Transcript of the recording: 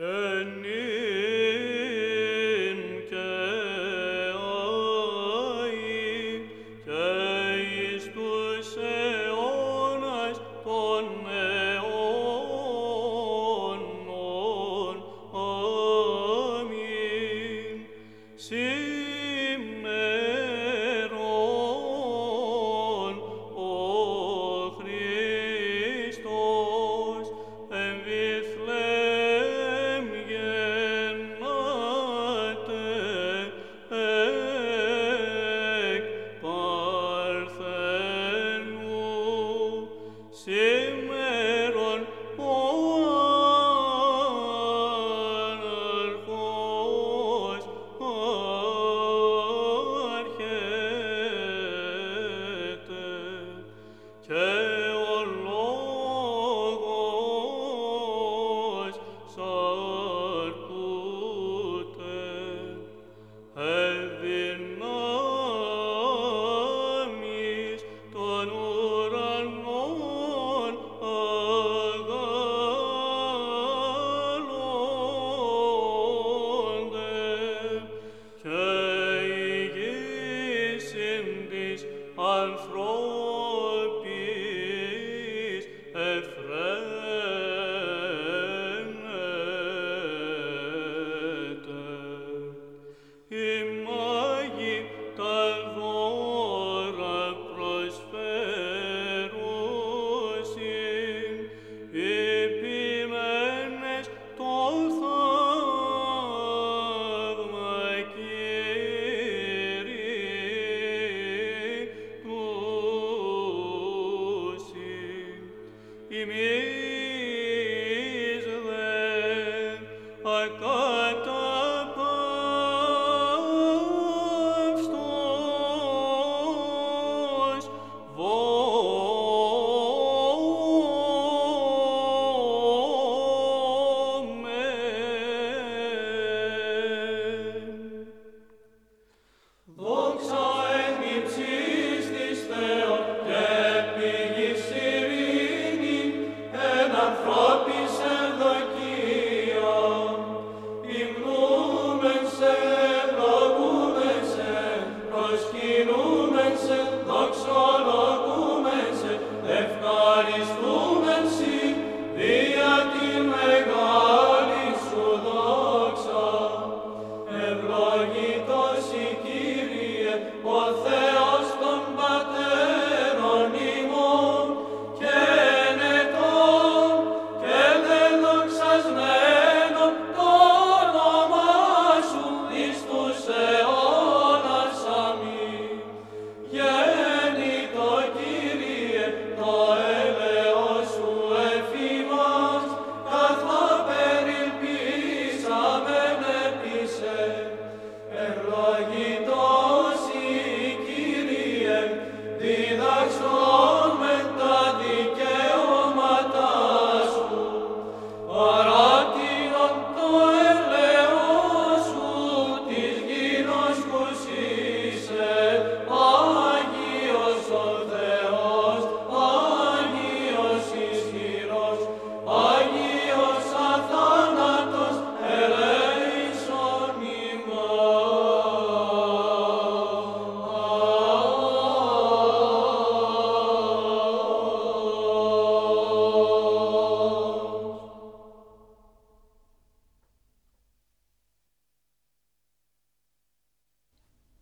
Schön 一鸣 ευλογητός η Κύριε, ο Θεός